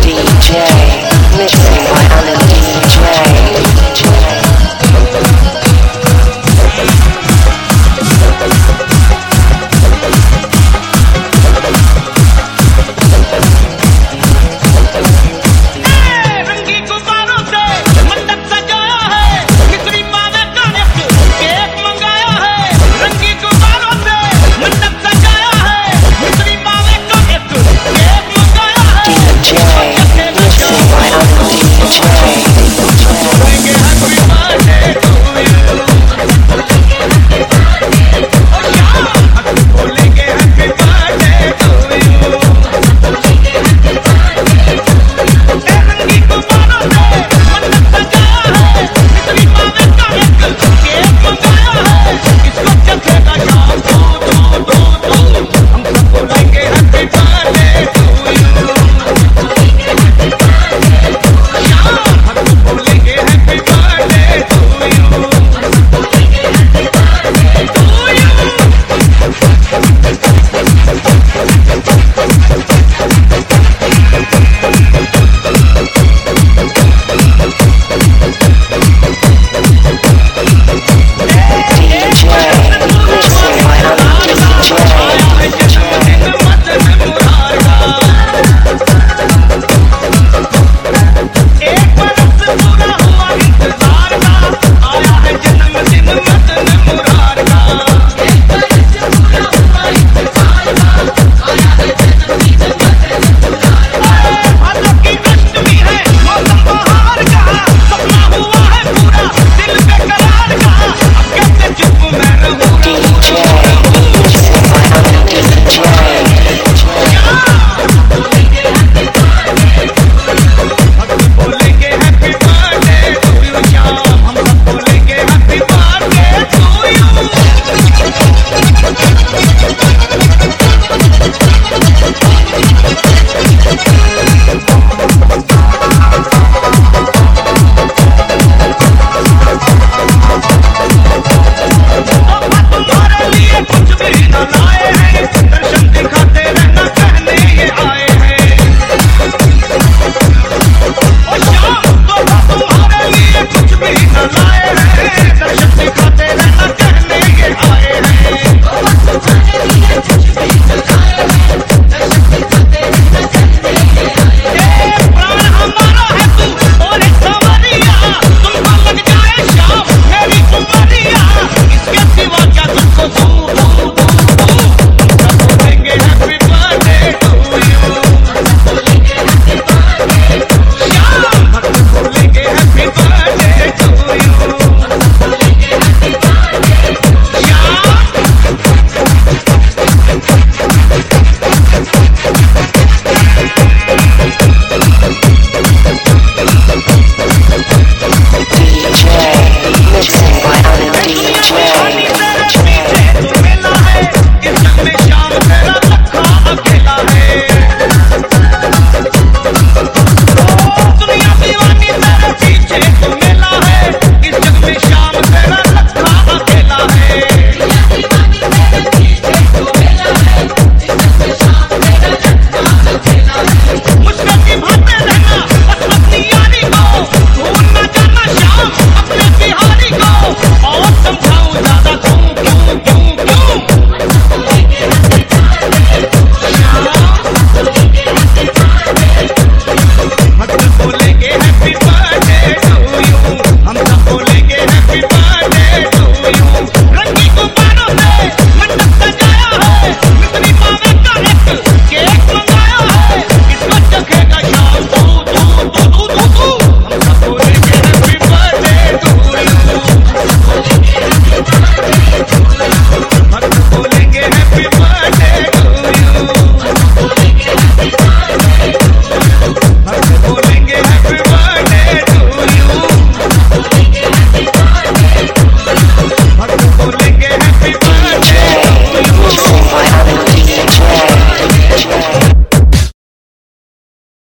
DJ, literally my Alan